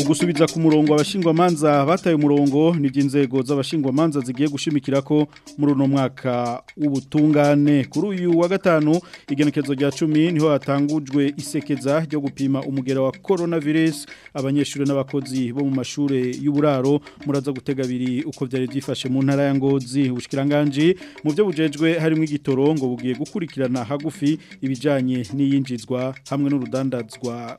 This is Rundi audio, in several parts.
ugusubiza ku murongo abashingwa abashingwamanza bataye umurongo ni by'inzego z'abashingwamanza zigiye gushimikira ko muri uno mwaka w'ubutungane kuri uyu wa gatanu igenekezo rya cumi niho hatangujwe isekeza ryo gupima umugera wa coronavirus abanyeshuri n'abakozi bo mu mashuri y'uburaro muraza gutega abiri uko byari byifashe mu ntara ya ngozi ubushyiranganji mu byo bujejwe harimo igitoro ngo bugiye gukurikirana hagufi ibijyanye n'iyinjizwa hamwe n'urudandazwa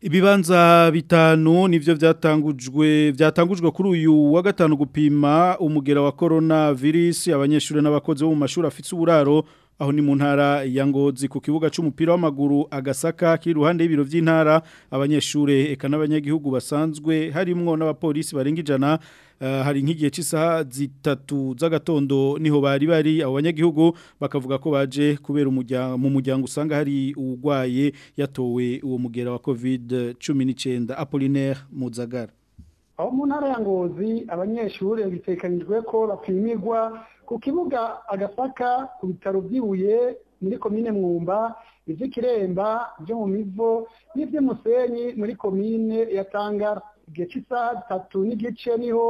ibibanza bitanu ni’byo byatangujwe byatangujwe kuri uyu wa gatanu gupima umugera wa corona virus abanyeshuri n'abakozi bo mu mashuri afite uburaro aho ni mu ntara ya ngozi ku kibuga cy'umupira w'amaguru agasaka kiri iruhande y'ibiro by'intara abanyeshuri eka n'abanyagihugu basanzwe harimo n'abapolisi barenga ijana eh, hari nk'igihe cy'isaha zitatu z'agatondo niho bari bari abo banyagihugu bakavuga ko baje kubera mu muryango usanga hari uwurwaye yatowe uwo mugera wa covid cumi n'icyenda apolinaire muzagara aho mu ntara ya ngozi abanyeshuri bitekanijwe ko bapimirwa ku kibuga agasaka ku bitaro by'ibuye muri komine mwumba iby'ikiremba byo mu mivo n'iby'umusenyi muri komine ya tangara igihe cy'isaha tatu n'igice niho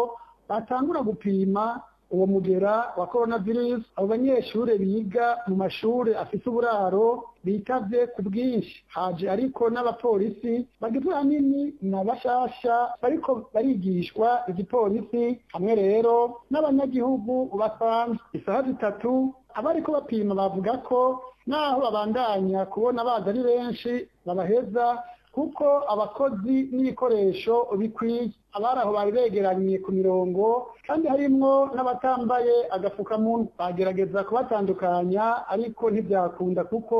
batangura gupima uwo mugera wa korona virusi abo banyeshuri biga mu mashuri afite uburaro bitabye ku bwinshi haje ariko n'abapolisi bagizwe ahanini na bashasha ariko barigishwa igipolisi hamwe rero n'abanyagihugu basanzwe isaha zitatu abariko bapima bavuga ko naho babandanya kubona baza ari benshi babaheza kuko abakozi n'ibikoresho bikwiye abari aho bari begeranye ku mirongo kandi harimo n'abatambaye agafukamunwa bagerageza kubatandukanya ariko ntibyakunda kuko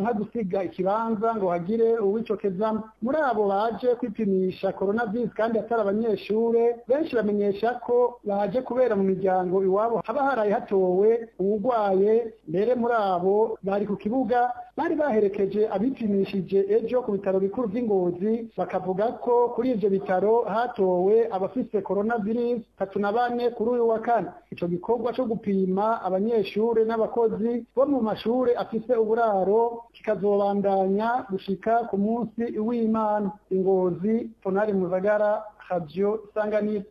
nka gusiga ikibanza ngo hagire uwicokezamo muri abo baje kwipimisha korona virusi kandi atari abanyeshuri benshi bamenyesha ko baje kubera mu miryango iwabo haba haraye hatowe uwurwaye mbere muri abo bari ku kibuga bari baherekeje abipimishije ejo ku bitaro bikuru by'ingozi bakavuga ko kuri ibyo bitaro hat hatowe abafise coronavirus virus tatu na bane kuri uyu wa kane icyo gikorwa cyo gupima abanyeshuri n'abakozi bo mu mashuri afise uburaro kikazobandanya gushika ku munsi w'imana ingozi tonari muzagara radio isanganiro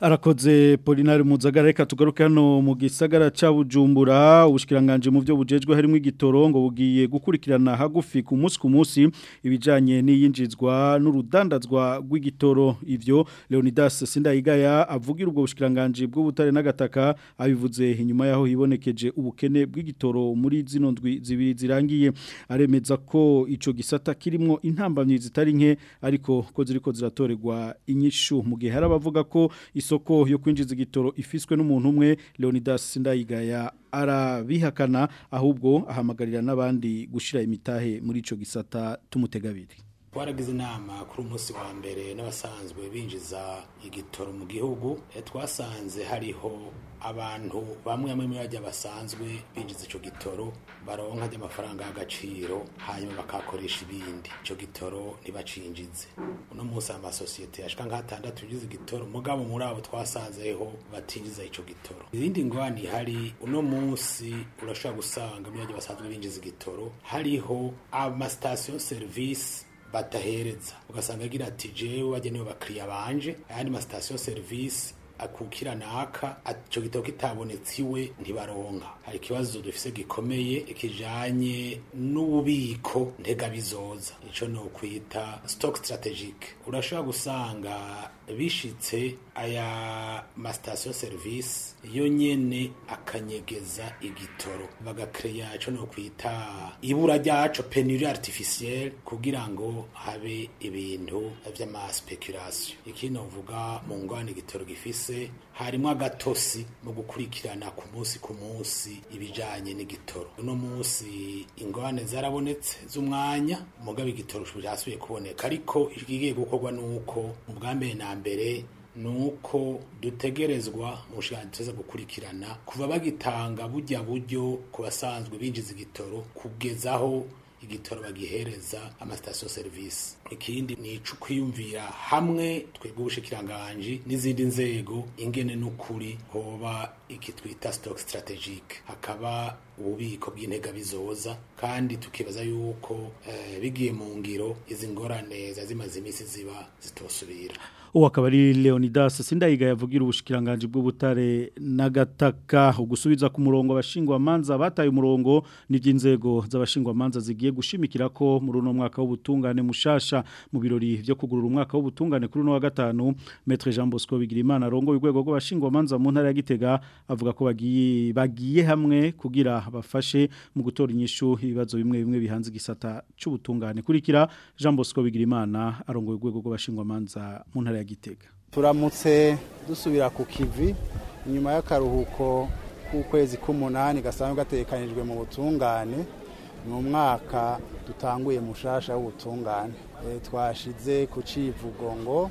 arakoze polinari muzaga reka tugaruke hano mu gisagara cya bujumbura ubushikiranganje mu byo bujejwe harimo igitoro ngo bugiye gukurikirana hagufi ku munsi ku munsi ibijyanye n'iyinjizwa n'urudandazwa rw'igitoro ibyo leonidas sindayigaya avugira ubwo bushikiranganje bw'ubutare n'agataka abivuze inyuma yaho hibonekeje ubukene bw'igitoro muri zino ndwi zibiri zirangiye aremeza ko icyo gisata kirimo intambamye zitari nke ariko ko ziriko ziratorerwa inyishu mu gihe hari abavuga ko isoko yo kwinjiza igitoro ifiswe n'umuntu umwe Leonidas Ndayigaya arabihakana ahubwo ahamagarira n'abandi gushira imitahe muri ico gisata tumutegabiri twaragize inama kuri umunsi wa mbere n'abasanzwe binjiza igitoro mu gihugu eh, twasanze hariho abantu bamwe bamwe muri bajya basanzwe binjiza icyo gitoro baronka ry'amafaranga y'agaciro hanyuma bakakoresha ibindi icyo gitoro ntibacinjize uno munsi amasosiyete yashika nk'atandatu yinjiza igitoro umugabo muri abo twasanzeho batinjiza icyo gitoro izindi ngwani hari uno munsi urashobora gusanga muri bajya basanzwe binjiza igitoro hariho amasitasiyo serivisi badahereza ugasanga agira ati jewe wagenewe abakiriya banje ayandi masitasiyo serivisi akukira naka icyo gitabo kitabonetse iwe ntibaronka hari ikibazo dufise gikomeye kijanye n'ububiko ntegabizoza ico ni ukwita stock strategic urashobora gusanga bishitse aya masitasiyo serivisi yo nyine akanyegeza igitoro bagakereya cyo no kwita ibura ryacu penuri artificielle kugira ngo habe ibintu vy'amaspekulation ikino uvuga mu ngwane igitoro gifise harimo agatosi mu gukurikirana ku munsi ku munsi ibijyanye n'igitoro uno munsi ingwane zarabonetse z'umwanya mugabo igitoro cyasubiye kuboneka ariko ikigiye gukorwa nuko ubwa mbere na mbere ni uko dutegerezwa ubushakashatsi gukurikirana kuva bagitanga bujya buryo ku basanzwe binjiza igitoro kugezaho igitoro bagihereza amasitasiyo serivisi ikindi ni icukwiyumvira hamwe twebwe ubushikiranganje n'izindi nzego ingene n'ukuri hoba iki twita stock strategic hakaba ububiko bw'intega bizoza kandi tukibaza yuko eh, bigiye mu ngiro izi ngorane zimaze iminsi ziba zitosubira ubu akaba ari leonidas sindayiga yavugira ubushikiranganje bw'ubutare n'agataka ugusubiza ku murongo abashingwamanza bataye umurongo n'iby'inzego z'abashingwamanza zigiye gushimikira ko muri uno mwaka w'ubutungane mushasha mu birori byo kugurura umwaka w'ubutungane kuri uno wa gatanu metre jean bosco bigira imana arongoye urwego rw'abashingwamanza mu ntara ya gitega avuga ko bagiye bagiye hamwe kugira bafashe mu gutora inyishu ibibazo bimwe bimwe bihanze igisata cy'ubutungane kurikira Jean Bosco Bigirimana arongoye urwego rw'abashingwamanza mu ntara ya Gitega turamutse dusubira ku kivi inyuma y'akaruhuko k'ukwezi k'umunani gasanzwe gatekanijwe mu butungane ni umwaka dutanguye mushasha w'ubutungane eh, twashize ku civugo ngo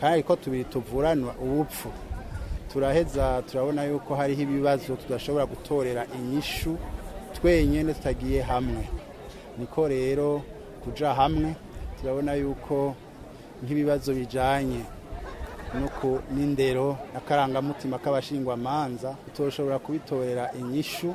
kandi ko tubiri tuvuranwa ubupfu turaheza turabona yuko hariho ibibazo tudashobora gutorera inyishu twenyine tutagiye hamwe niko rero kujya hamwe turabona yuko nk'ibibazo bijyanye n'indero n'akarangamutima k'abashingwamanza tutoshobora kubitorera inyishu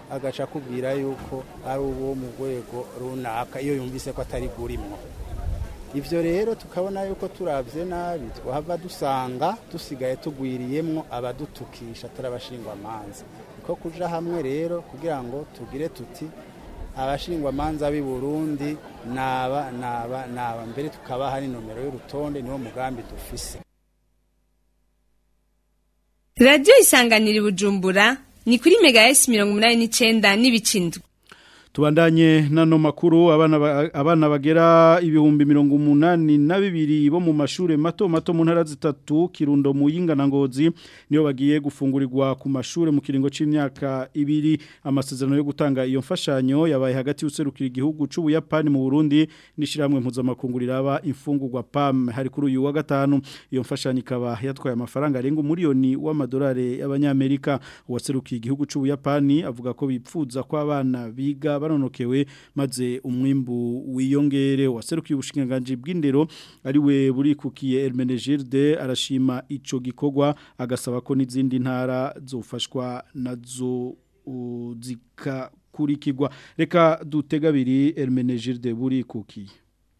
agaca akubwira yuko ari uwo mu rwego runaka iyo yumvise ko atari gurimwo ibyo rero tukabona yuko turabye nabi twahava dusanga dusigaye tugwiriyemo abadutukisha turabashingwa amanza ko kuja hamwe rero kugira ngo tugire tuti abashingwamanza b'i burundi naba naba naba mbere tukaba hari n'inomero y'urutonde niwo mugambi dufise Radio isanganira bujumbura ni kuri mega esi mirongo inani n'icyenda n'ibicindwe tubandanye n'ano makuru abana bagera ibihumbi mirongo umunani na bibiri bo mu mashuri mato mato mu ntara zitatu kirundo mu yinganangozi niyo bagiye gufungurirwa ku mashuri mu kiringo cy'imyaka ibiri amasezerano yo gutanga iyo mfashanyo yabaye hagati y'userukira igihugu cy'ubuyapani mu burundi n'ishyirahamwe mpuzamakungu riraba imfungurwa pam hari kuri uyu wa gatanu iyo mfashanyo ikaba yatwaye amafaranga arenga umuriyoni w'amadolari y'abanyamerika uwaserukiye igihugu cy'ubuyapani avuga ko bipfuza ko abana biga baronokewe maze umwimbu wiyongere waserukiye ubushinganganji bw'indero ari we burikukiye Hermenegilde arashima ico gikogwa agasaba ko n'izindi ntara zofashwa nazo zikakurikirwa reka dutega abiri Hermenegilde burikukiye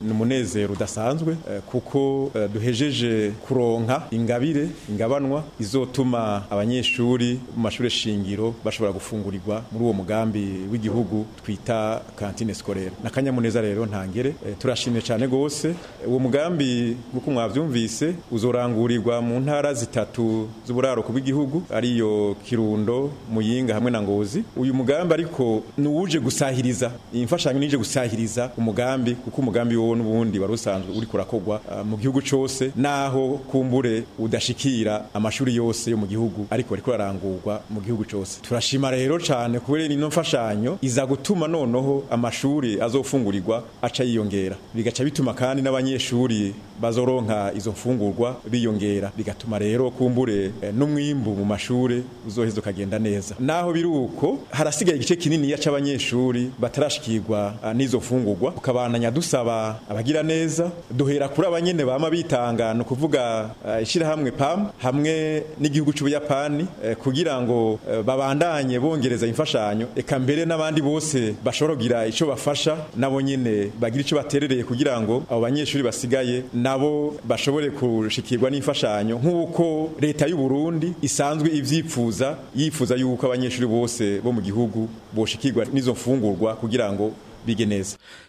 ni umunezero udasanzwe eh, kuko eh, duhejeje kuronka ingabire ingabanwa izotuma abanyeshuri mu mashuri shingiro bashobora gufungurirwa muri uwo mugambi w'igihugu twita kantine sikorera n'akanyamuneza rero ntangere eh, turashimye cyane rwose uwo mugambi nk'uko mwabyumvise uzorangurirwa mu ntara zitatu z'uburaruko bw'igihugu ariyo kirundo muyinga hamwe na ngozi uyu mugambi ariko ni uwuje gusahiriza iyi mfashanyo nije gusahiriza umugambi kuko umugambi wo n'ubundi wari usanzwe uri kurakogwa eh, mu gihugu cyose naho kumbure udashikira amashuri yose yo mu gihugu ariko ariko arangurwa mu gihugu cyose turashima rero cyane kubera ino mfashanyo iza gutuma noneho amashuri azofungurirwa aca yiyongera bigaca bituma kandi n'abanyeshuri bazoronka izo mfungurwa biyongera bigatuma rero kumbure eh, n'umwimbu mu mashuri uzoheza ukagenda neza naho biri uko harasigaye igice kinini cy'abanyeshuri batarashikirwa ah, n'izo mfungurwa ukabananya dusaba abagira neza duhera kuri abanyene bama bitanga no kuvuga ah, ishyirahamwe PAM hamwe n'igihugu cy'Ubuyapani eh, kugira ngo eh, babandanye bongereza imfashanyo eka mbere n'abandi bose bashobora kugira ico bafasha nabo nyine bagira icyo baterereye kugira ngo abo banyeshuri basigaye nabo bashobore gushikirwa n'imfashanyo nk'uko leta y'u Burundi isanzwe ivyipfuza yifuza yuko abanyeshuri bose bo mu gihugu boshikirwa n'izo mfungurwa kugira ngo bige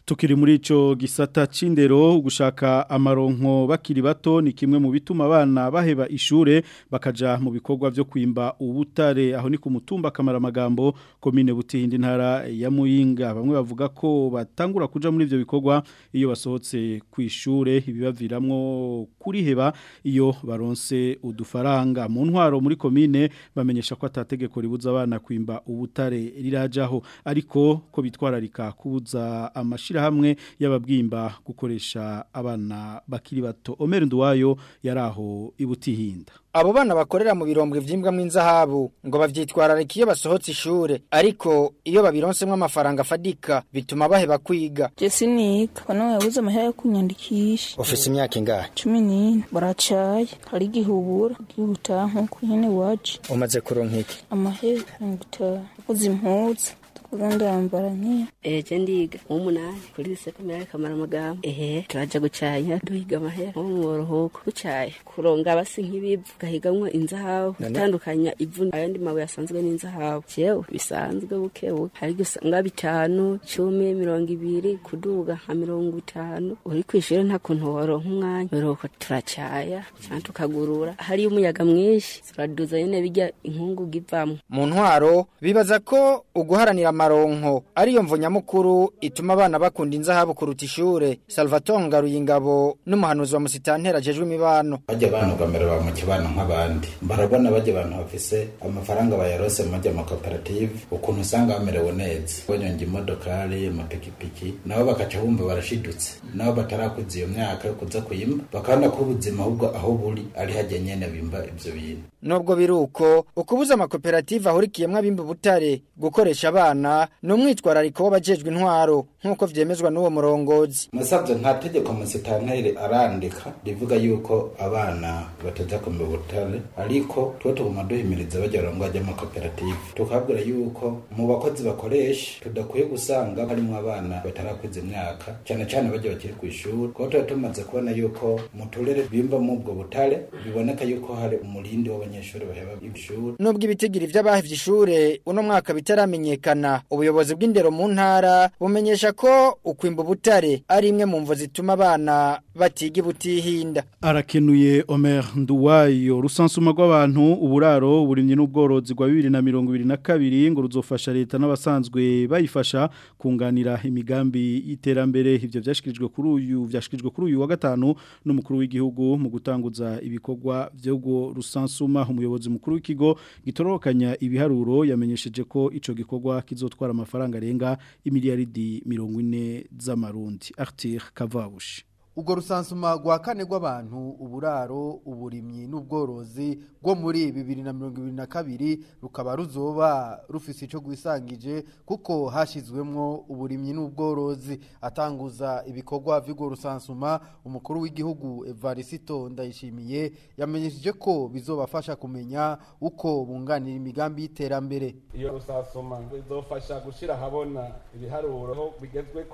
tukiri muri ico gisata c'indero gushaka amaronko bakiri bato ni kimwe mu bituma abana baheba ishure bakaja mu bikorwa vyo kwimba ubutare aho ni ku mutumba kamara magambo komine butindi ntara ya muyinga bamwe bavuga ko batangura kuja muri ivyo bikorwa iyo basohotse ku ishure ibibaviramwo heba iyo baronse udufaranga mu ntwaro muri komine bamenyesha ko atategeko ribuza abana kwimba ubutare rirajaho ariko ko bitwararika kubuza gusuhuza amashyirahamwe y'ababwimba gukoresha abana bakiri bato omera nduwayo yari aho ibutihinda abo bana bakorera mu birombwe by'imbwa mw'inzahabu ngo bavyitwararike iyo basohotse ishure ariko iyo babironsemwe amafaranga afadika bituma bahe bakwiga je siniga bano yabuze amahera yo kunyandikisha ufise imyaka ingahe 14 baracaye hari gihubura gihutaha nko nyene waje umaze kuronka iki amahera 50 ukoze impuzu ubundi wambara nk'iyo eje ndiga umunani kuri sekomere kamara amagambo ehe turaja gucaya duhiga amahera nko mu buruhuko gucaya kuronga abasi nk'ibivu gahigamwo inzahabu gutandukanya ivu ayandi mabuye asanzwe n'inzahabu jewe bisanzwe buke buke hari usanga bitanu cumi mirongo ibiri kuduga nka mirongo itanu uri kw'ishure nta kuntu woronka umwanya biruhuko turacaya cyangwa tukagurura hariyo umuyaga mwinshi turaduza nyene birya inkungu givamwo mu ntwaro bibaza ko uguharanira amaronko ariyo mvo nyamukuru ituma abana bakunda inzahabu kuruta ishure Salvatore Ngaruye ingabo n'umuhanuzi wa musitantera jejwe imibano bajya banugamira ba mu kibano nk'abandi barabona bajya abantu bafise amafaranga bayarose mujya mu koperative ukuntu usanga bamerewe neza banyonga imodokari amapikipiki nabo bakaca bumva barashidutse nabo batarakuza iyo myaka yo kuza kuyima bakabona ko ubuzima ahubwo aho buri ari hajya nyene bimba ibyo bintu nubwo biruko ukubuza amakoperative ahurikiyemwo abimba butare gukoresha abana gukurikirana n'umwitwarariko w'abajejwe intwaro nk'uko vyemezwa n'uwo murongozi nasabye nta tegeko musitanteri arandika rivuga yuko abana bataza ku butare ariko tuba tuguma duhimiriza abagirango ajya mu koperative tukabwira yuko mu bakozi bakoresha tudakwiye gusanga harimo abana batarakuze imyaka cyane cyane bajya bakiri ku ishuri kuko tuba tumaze kubona yuko mu turere bimba mu ubwo butare biboneka yuko hari umurindi w'abanyeshuri baheba ishuri nubwo ibitigiri by'abahevye ishure uno mwaka bitaramenyekana ubuyobozi bw'indero mu ntara bumenyesha ko ukwimba butare ari imwe mu mvo zituma abana batiga butihinda arakenuye Omer Nduwayo rusansuma rw'abantu uburaro burimye n'ubworozi rwa 2022 ngo ruzofasha leta n'abasanzwe bayifasha kunganira imigambi y'iterambere ivyo byashikirijwe kuri uyu byashikirijwe kuri uyu wa gatanu n'umukuru w'igihugu mu gutanguza ibikorwa byo rusansuma umuyobozi mukuru w'ikigo gitorokanya ibiharuro yamenyesheje ko ico gikorwa kizo bizotwara amafaranga arenga imiliyaridi mirongo ine z'amarundi Arthur Kavabushi ubwo rusansuma rwa kane rw'abantu uburaro uburimyi n'ubworozi bwo muri bibiri na mirongo ibiri na kabiri rukaba ruzoba rufise icyo rwisangije kuko hashyizwemo uburimyi n'ubworozi atanguza ibikorwa by'urwo rusansuma umukuru w'igihugu evarisito ndayishimiye yamenyesheje ko bizobafasha kumenya uko bunganira imigambi y'iterambere iyo rusansuma bizofasha gushyira ahabona ibiharuro bigezwe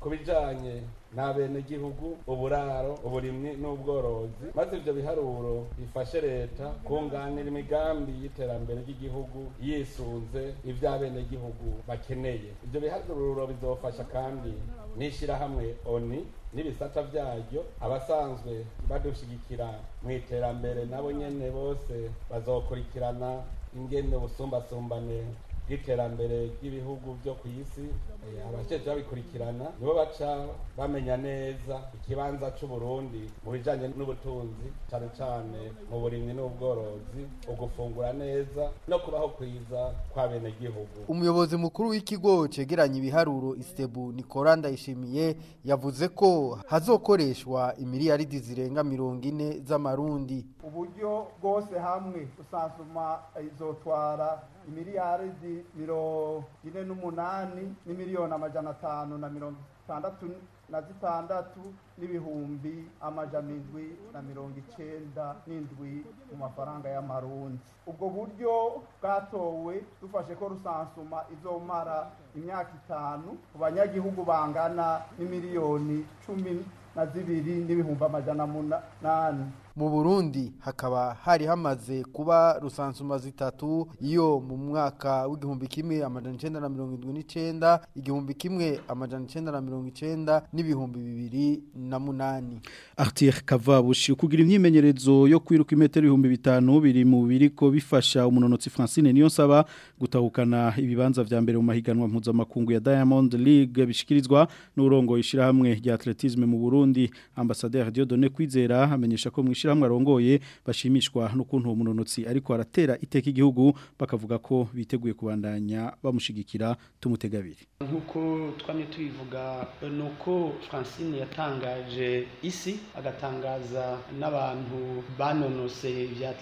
ku bijyanye n'abenegihugu uburaro uburimyi n'ubworozi maze ibyo biharuro bifashe leta kunganira imigambi y'iterambere ry'igihugu yisunze ibyo abenegihugu bakeneye ibyo biharuro bizofasha kandi n'ishyirahamwe oni n'ibisata byaryo abasanzwe badushyigikira mu iterambere nabo nyene bose bazokurikirana ingene busumbasumbane bw'iterambere ry'ibihugu byo ku isi Eh, abashinzwe babikurikirana nibo baca bamenya neza ikibanza c'uburundi mu bijyanye n'ubutunzi cane cane mu burimyi n'ubworozi ugufungura neza no kubaho kwiza kwa bene gihugu umuyobozi mukuru w'ikigo cegeranya ibiharuro istebu nikora ndayishimiye yavuze ko hazokoreshwa imiriyaridi zirenga mirongo ine z'amarundi uburyo bwose hamwe usansuma izotwara imiriyaridi mirongo ine n'umunani n'imiliyoni miliyoni amajana atanu na mirongo itandatu na zitandatu n'ibihumbi amajana indwi na mirongo icyenda n'indwi mu mafaranga y'amarundi ubwo buryo bwatowe dufashe ko rusansuma izomara imyaka itanu ku banyagihugu bangana n'imiliyoni cumi na zibiri n'ibihumbi amajana munani mu burundi hakaba hari hamaze kuba rusansuma zitatu iyo mu mwaka w'igihumbi kimwe amajana icyenda na mirongo irindwi n'icyenda igihumbi kimwe amajana icyenda na mirongo icyenda n'ibihumbi bibiri na munani artire kavabushi kugira imyimenyerezo yo kwiruka imetero ibihumbi bitanu biri mu biriko bifasha umunonotsi francine niyo nsaba gutahukana ibibanza vya mbere mu mahiganwa mpuzamakungu ya diamond league bishikirizwa n'urongo ishyirahamwe rya atletisme mu burundi ambasaderi diodone kwizera amenyesha ko mwishyira amashirahamwe arongoye bashimishwa n'ukuntu umunonotsi ariko aratera iteka igihugu bakavuga ko biteguye kubandanya bamushigikira tumutegabire nkuko twamye tubivuga nuko Francine yatangaje isi agatangaza n'abantu banonose ibya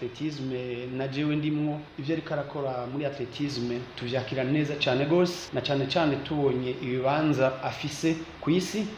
na jewe ndimwo ibyo ariko arakora muri atletisme tuvyakira neza cyane gose na cyane cyane tubonye ibibanza afise ku isi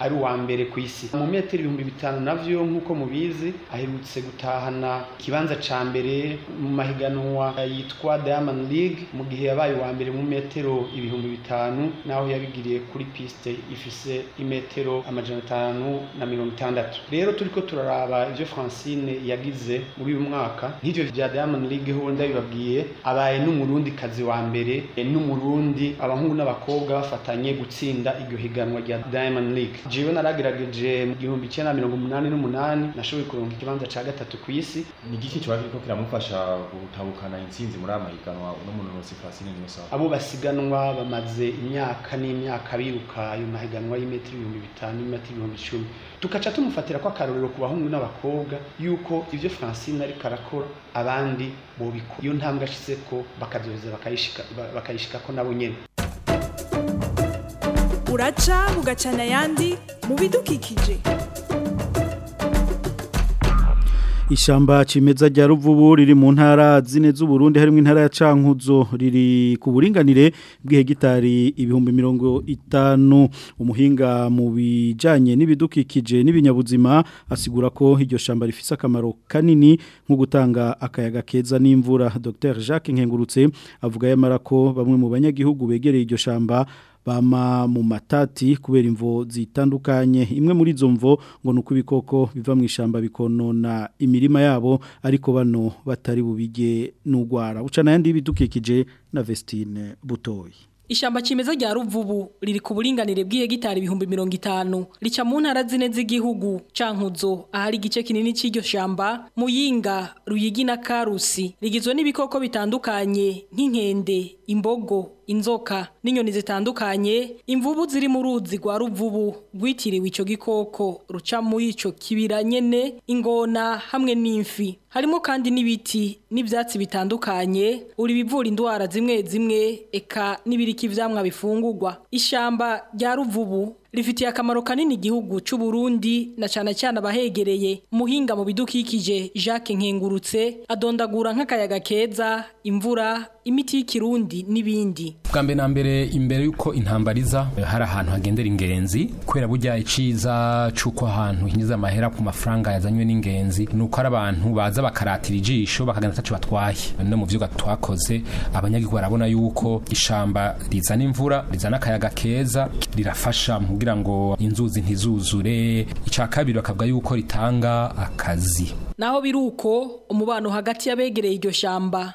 ari uwa mbere ku isi mu metero ibihumbi bitanu nabyo nk'uko mubizi Gomez aherutse gutahana ikibanza ca mbere mu mahiganwa yitwa Diamond League mu gihe yabaye wa mbere mu metero ibihumbi bitanu naho yabigiriye kuri piste ifise imetero amajana atanu na mirongo itandatu rero turiko turaraba ivyo Francine yagize muri uyu mwaka nk'ivyo vya Diamond League ho ndabibabwiye abaye n'umurundi kazi wa mbere n'umurundi abahungu n'abakobwa bafatanye gutsinda iryo higanwa rya Diamond League jewe naragerageje mu gihumbi icyenda mirongo umunani n'umunani nashoboye mu kibanza cya gatatu ku isi ni igiki kiriko kiramufasha gutabukana intsinzi muri aya mahiganwa n'umunonozi Fasine Innocent abo basiganwa bamaze imyaka n'imyaka biruka ayo mahiganwa y'imetero ibihumbi bitanu n'imetero ibihumbi icumi tukaca tumufatira ko akarorero ku bahungu n'abakobwa yuko ivyo Francine ariko arakora abandi bobikora iyo ntambwe ashize ko bakavyoza bakayishika ko nabo nyene uraca bugacana ayandi mu bidukikije Ishamba cimeza rya ruvubu riri mu ntara zine z'Uburundi harimo intara ya Cankuzo riri ku buringanire gitari ibihumbi mirongo itanu umuhinga mu bijyanye n'ibidukikije n'ibinyabuzima asigura ko iryo shamba rifise akamaro kanini nko gutanga akayaga keza n'imvura Dr Jacques Nkengurutse avuga yamara ko bamwe mu banyagihugu begereye iryo shamba bama mu matati kubera imvo zitandukanye imwe muri izo mvo ngo ni uko ibikoko biva mu ishyamba bikonona imirima yabo ariko bano batari bubige n'urwara ucana ayandi y'ibidukikije na vestine butoye Ishamba kimeza rya ruvubu riri ku buringanire bw'ihegitari ibihumbi mirongo itanu rica mu ntara zine z'igihugu cankuzo ahari igice kinini cy'iryo shamba muyinga ruyigi karusi rigizwe n'ibikoko bitandukanye nk'inkende imbogo inzoka n'inyoni zitandukanye imvubu ziri mu ruzi rwa ruvubu rwitiriwe icyo gikoko ruca muri icyo kibira nyene ingona hamwe n'imfi harimo kandi n'ibiti n'ibyatsi bitandukanye uri bivura indwara zimwe zimwe eka n'ibiriki ivyamwa bifungurwa ishamba rya ruvubu rifitiye akamaro kanini igihugu cy'u Burundi na cyane cyane abahegereye muhinga mu bidukikije Jacques Nkengurutse adondagura nk'akayaga keza imvura imiti y'ikirundi n'ibindi bwa mbere na mbere imbere y'uko intambara iza hari ahantu hagendera ingenzi kubera burya icyiza cy’uko ahantu hinyiza amahera ku mafaranga yazanywe n'ingenzi ni uko ari abantu baza bakaratira ijisho bakagana ataco batwaye no mu byuga twakoze abanyagihugu barabona yuko ishamba rizana imvura rizana akayaga keza rirafasha mu kugira ngo inzuzi ntizuzure icya kabiri bakavuga yuko ritanga akazi naho biruko umubano hagati y'abegereye iryo shyamba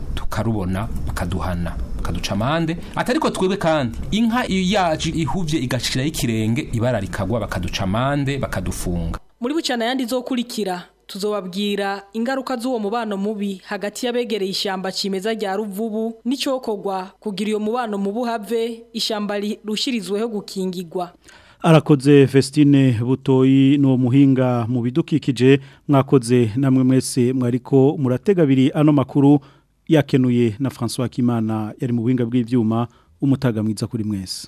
tukarubona bakaduhana bakaduca amande atari ko twebwe kandi inka yacu ihuvye igashiraho ikirenge ibara rikagwa bakaduca bakadufunga muri bucana yandi zokurikira tuzobabwira ingaruka z'uwo mubano mubi hagati y'abegereye ishyamba cimeza rya ruvubu n'icokorwa kugira iyo mubano mubi uhave ishyamba rushirizweho gukingirwa arakoze Festine butoyi n'uwo muhinga mu bidukikije mwakoze namwe mwese mwariko muratega abiri ano makuru yakenuye na François Kimana yari mu buhinga bw'ibyuma umutaga mwiza kuri mwese